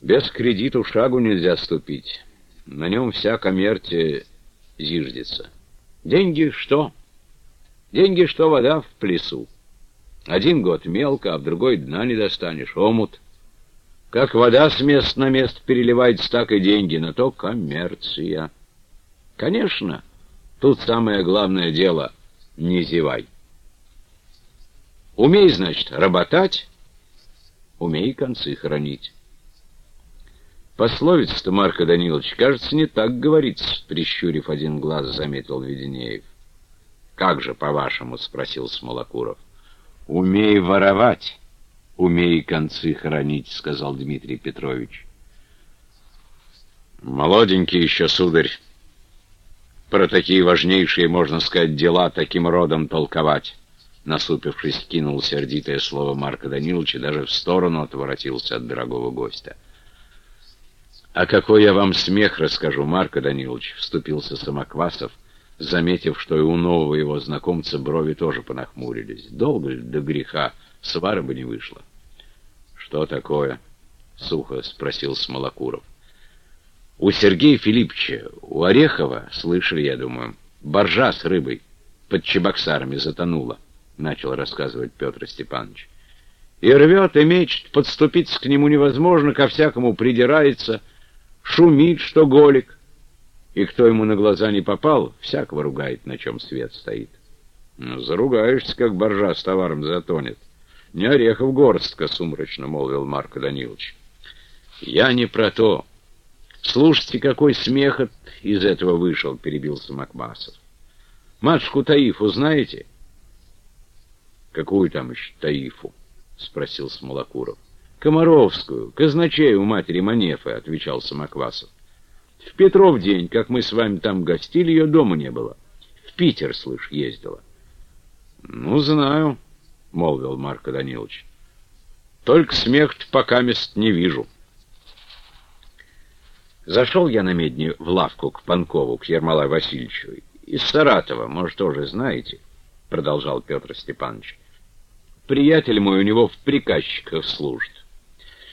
Без кредиту шагу нельзя ступить. На нем вся коммерция зиждется. Деньги что? Деньги что вода в плесу. Один год мелко, а в другой дна не достанешь. Омут. Как вода с мест на мест переливается, так и деньги, на то коммерция. Конечно, тут самое главное дело — не зевай. Умей, значит, работать, умей концы хранить. Пословица-то, Марко Данилович, кажется, не так говорится, прищурив один глаз, заметил Веденеев. Как же, по-вашему, спросил Смолокуров. Умей воровать, умей концы хранить, сказал Дмитрий Петрович. Молоденький еще, сударь. Про такие важнейшие, можно сказать, дела таким родом толковать. Насупившись, кинул сердитое слово Марка Даниловича, даже в сторону отворотился от дорогого гостя. «А какой я вам смех расскажу, Марко Данилович!» — вступился Самоквасов, заметив, что и у нового его знакомца брови тоже понахмурились. «Долго ли до греха? Свара бы не вышло». «Что такое?» — сухо спросил Смолокуров. «У Сергея Филипповича, у Орехова, слышали, я думаю, боржа с рыбой под чебоксарами затонула», — начал рассказывать Петр Степанович. «И рвет, и мечет, подступиться к нему невозможно, ко всякому придирается» шумит, что голик. И кто ему на глаза не попал, всякого ругает, на чем свет стоит. Ну, заругаешься, как боржа с товаром затонет. Не орехов горстка, сумрачно молвил Марко Данилович. Я не про то. Слушайте, какой смех из этого вышел, перебился Макмасов. Матушку Таифу знаете? Какую там еще Таифу? Спросил Смолокуров. Комаровскую, казначею матери Манефы, — отвечал Самоквасов. В Петров день, как мы с вами там гостили, ее дома не было. В Питер, слышь, ездила. — Ну, знаю, — молвил Марко Данилович. — Только смех-то пока мест не вижу. Зашел я на медне в лавку к Панкову, к Ермолаю Васильевичу. Из Саратова, может, тоже знаете, — продолжал Петр Степанович. Приятель мой у него в приказчиках служит.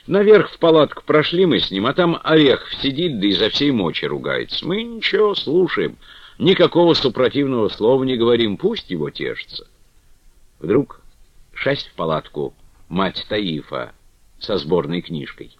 Наверх в палатку прошли мы с ним, а там Орех сидит, да изо всей мочи ругается. Мы ничего, слушаем. Никакого супротивного слова не говорим, пусть его тешится. Вдруг шасть в палатку мать Таифа со сборной книжкой.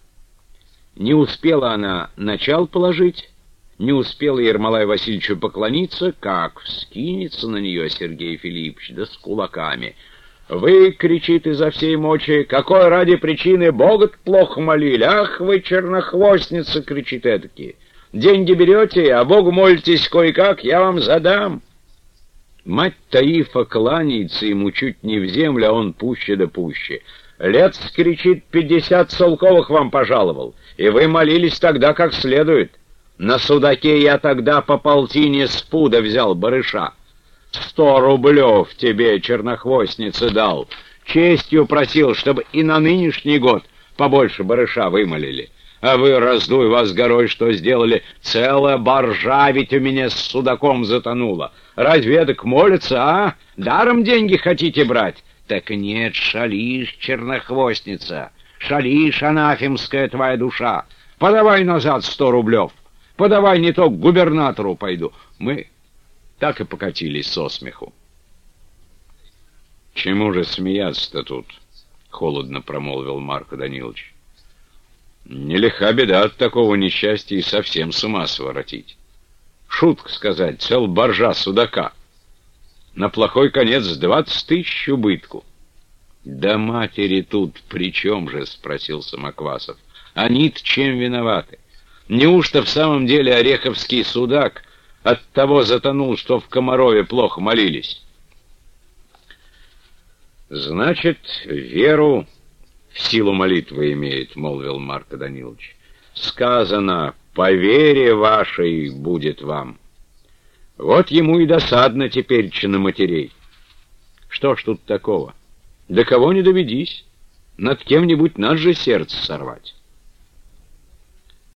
Не успела она начал положить, не успела Ермолай Васильевичу поклониться, как вскинется на нее Сергей Филиппович, да с кулаками — вы, кричит изо всей мочи, какой ради причины Бога плохо молили? Ах вы, чернохвостница, кричит эдакий. Деньги берете, а Богу молитесь кое-как, я вам задам. Мать Таифа кланяется ему чуть не в землю, а он пуще да пуще. Лет, кричит, пятьдесят солковых вам пожаловал, и вы молились тогда как следует. На судаке я тогда по полтине с пуда взял барыша. Сто рублев тебе, чернохвостница, дал. Честью просил, чтобы и на нынешний год побольше барыша вымолили. А вы, раздуй вас горой, что сделали? Целая боржа ведь у меня с судаком затонула. Разве так молится, а? Даром деньги хотите брать? Так нет, шалишь, чернохвостница. Шалишь, анафемская твоя душа. Подавай назад сто рублев. Подавай, не то к губернатору пойду. Мы так и покатились со смеху. «Чему же смеяться-то тут?» — холодно промолвил Марко Данилович. «Нелиха беда от такого несчастья и совсем с ума своротить. Шутка сказать, цел боржа судака. На плохой конец двадцать тысяч убытку». «Да матери тут при чем же?» — спросил Самоквасов. «Они-то чем виноваты? Неужто в самом деле Ореховский судак от того затонул, что в Комарове плохо молились. Значит, веру в силу молитвы имеет, молвил Марко Данилович. Сказано, по вере вашей будет вам. Вот ему и досадно теперь на матерей. Что ж тут такого? До кого не доведись, над кем-нибудь надо же сердце сорвать.